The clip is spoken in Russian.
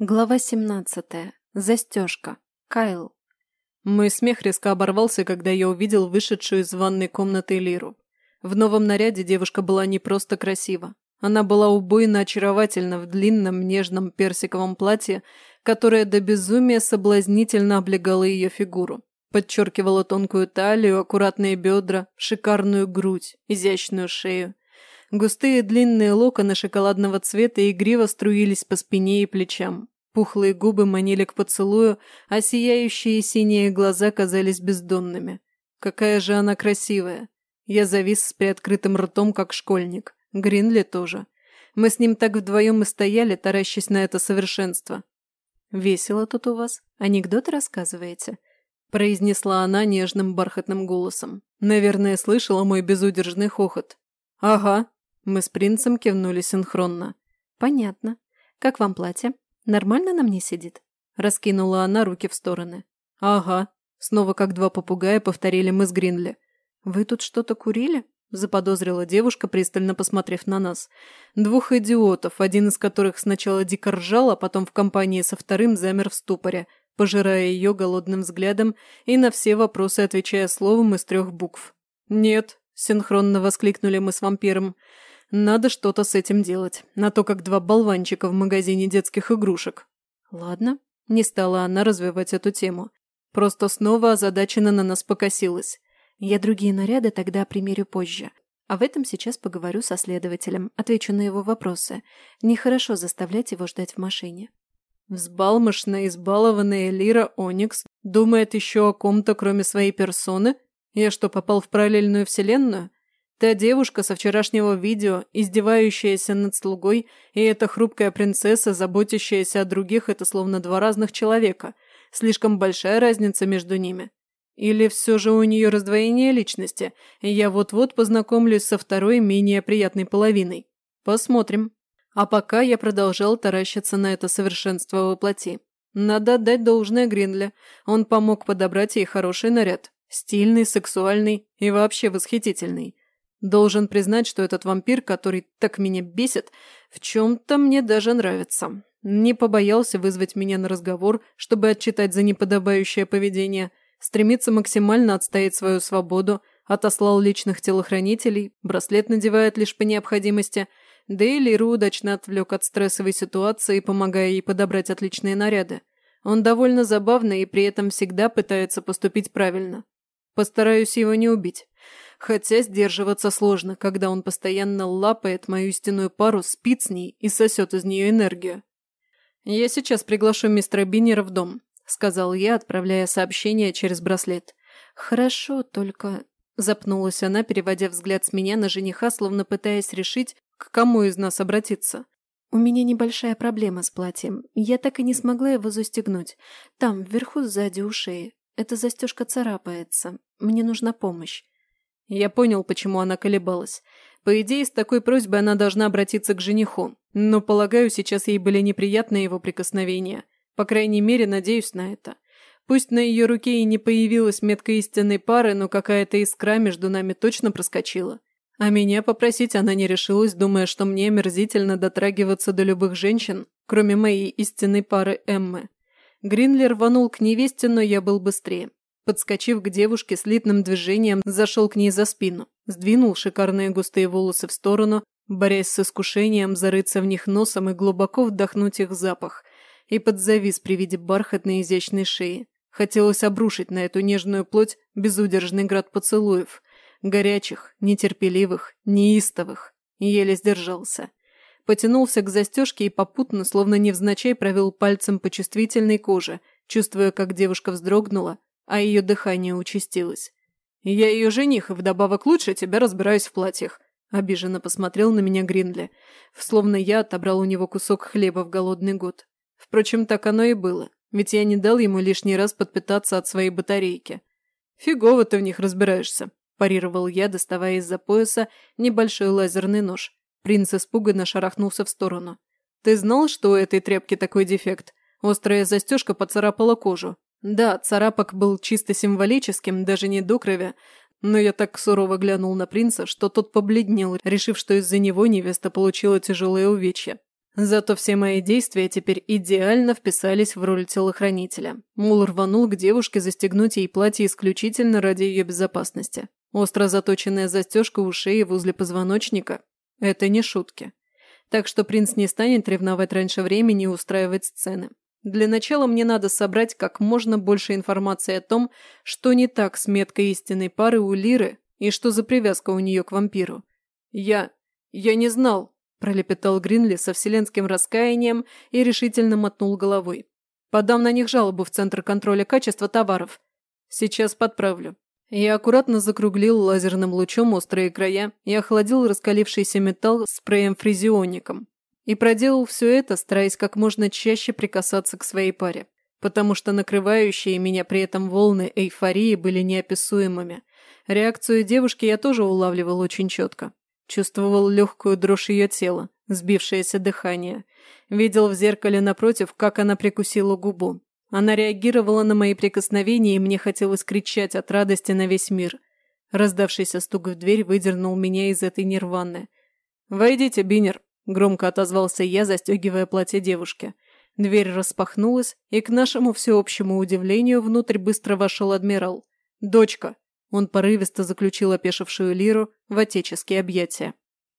Глава 17. Застежка. Кайл. Мой смех резко оборвался, когда я увидел вышедшую из ванной комнаты Лиру. В новом наряде девушка была не просто красива. Она была убойно очаровательна в длинном нежном персиковом платье, которое до безумия соблазнительно облегало ее фигуру. Подчеркивало тонкую талию, аккуратные бедра, шикарную грудь, изящную шею. Густые длинные локоны шоколадного цвета игриво струились по спине и плечам. Пухлые губы манили к поцелую, а сияющие синие глаза казались бездонными. Какая же она красивая! Я завис с приоткрытым ртом, как школьник. Гринли тоже. Мы с ним так вдвоем и стояли, таращась на это совершенство. «Весело тут у вас. Анекдоты рассказываете?» произнесла она нежным бархатным голосом. Наверное, слышала мой безудержный хохот. «Ага», мы с принцем кивнули синхронно. «Понятно. Как вам платье? Нормально на мне сидит?» Раскинула она руки в стороны. «Ага». Снова как два попугая повторили мы с Гринли. «Вы тут что-то курили?» заподозрила девушка, пристально посмотрев на нас. Двух идиотов, один из которых сначала дико ржал, а потом в компании со вторым замер в ступоре, пожирая ее голодным взглядом и на все вопросы отвечая словом из трех букв. «Нет», — синхронно воскликнули мы с вампиром, — надо что-то с этим делать, на то, как два болванчика в магазине детских игрушек. Ладно, не стала она развивать эту тему. Просто снова озадаченно на нас покосилась. Я другие наряды тогда примерю позже. А в этом сейчас поговорю со следователем, отвечу на его вопросы. Нехорошо заставлять его ждать в машине. Взбалмошная, избалованная Лира Оникс думает еще о ком-то, кроме своей персоны? Я что, попал в параллельную вселенную? Та девушка со вчерашнего видео, издевающаяся над слугой, и эта хрупкая принцесса, заботящаяся о других, это словно два разных человека. Слишком большая разница между ними. Или все же у нее раздвоение личности, и я вот-вот познакомлюсь со второй, менее приятной половиной. Посмотрим. А пока я продолжал таращиться на это совершенство воплоти. Надо отдать должное Гринле. Он помог подобрать ей хороший наряд. Стильный, сексуальный и вообще восхитительный. Должен признать, что этот вампир, который так меня бесит, в чем-то мне даже нравится. Не побоялся вызвать меня на разговор, чтобы отчитать за неподобающее поведение, стремится максимально отстоять свою свободу, отослал личных телохранителей, браслет надевает лишь по необходимости, да и Лиру удачно отвлек от стрессовой ситуации, помогая ей подобрать отличные наряды. Он довольно забавный и при этом всегда пытается поступить правильно. Постараюсь его не убить. Хотя сдерживаться сложно, когда он постоянно лапает мою истинную пару, спит с ней и сосет из нее энергию. «Я сейчас приглашу мистера Биннера в дом», — сказал я, отправляя сообщение через браслет. «Хорошо, только...» — запнулась она, переводя взгляд с меня на жениха, словно пытаясь решить, к кому из нас обратиться. «У меня небольшая проблема с платьем. Я так и не смогла его застегнуть. Там, вверху, сзади у шеи. Эта застежка царапается. Мне нужна помощь. Я понял, почему она колебалась. По идее, с такой просьбой она должна обратиться к жениху. Но, полагаю, сейчас ей были неприятны его прикосновения. По крайней мере, надеюсь на это. Пусть на ее руке и не появилась метка истинной пары, но какая-то искра между нами точно проскочила. А меня попросить она не решилась, думая, что мне омерзительно дотрагиваться до любых женщин, кроме моей истинной пары Эммы. Гринлер рванул к невесте, но я был быстрее. Подскочив к девушке, слитным движением зашел к ней за спину, сдвинул шикарные густые волосы в сторону, борясь с искушением зарыться в них носом и глубоко вдохнуть их запах, и подзавис при виде бархатной изящной шеи. Хотелось обрушить на эту нежную плоть безудержный град поцелуев, горячих, нетерпеливых, неистовых, еле сдержался. Потянулся к застежке и попутно, словно невзначай, провел пальцем по чувствительной коже, чувствуя, как девушка вздрогнула, а ее дыхание участилось. «Я ее жених, и вдобавок лучше тебя разбираюсь в платьях», – обиженно посмотрел на меня Гринли, словно я отобрал у него кусок хлеба в голодный год. Впрочем, так оно и было, ведь я не дал ему лишний раз подпитаться от своей батарейки. «Фигово ты в них разбираешься», – парировал я, доставая из-за пояса небольшой лазерный нож. Принц испуганно шарахнулся в сторону. «Ты знал, что у этой тряпки такой дефект? Острая застежка поцарапала кожу. Да, царапок был чисто символическим, даже не до крови, но я так сурово глянул на принца, что тот побледнел, решив, что из-за него невеста получила тяжелые увечья. Зато все мои действия теперь идеально вписались в роль телохранителя. Мул рванул к девушке застегнуть ей платье исключительно ради ее безопасности. Остро заточенная застежка у шеи возле позвоночника – это не шутки. Так что принц не станет ревновать раньше времени и устраивать сцены. Для начала мне надо собрать как можно больше информации о том, что не так с меткой истинной пары у Лиры и что за привязка у нее к вампиру. Я... я не знал, пролепетал Гринли со вселенским раскаянием и решительно мотнул головой. «Подам на них жалобу в Центр контроля качества товаров. Сейчас подправлю». Я аккуратно закруглил лазерным лучом острые края и охладил раскалившийся металл спреем-фрезиоником. И проделал все это, стараясь как можно чаще прикасаться к своей паре, потому что накрывающие меня при этом волны эйфории были неописуемыми. Реакцию девушки я тоже улавливал очень четко. Чувствовал легкую дрожь ее тела, сбившееся дыхание. Видел в зеркале напротив, как она прикусила губу. Она реагировала на мои прикосновения, и мне хотелось кричать от радости на весь мир. Раздавшийся стук в дверь выдернул меня из этой нирваны. «Войдите, Бинер», – громко отозвался я, застегивая платье девушки. Дверь распахнулась, и к нашему всеобщему удивлению внутрь быстро вошел адмирал. «Дочка!» Он порывисто заключил опешившую Лиру в отеческие объятия.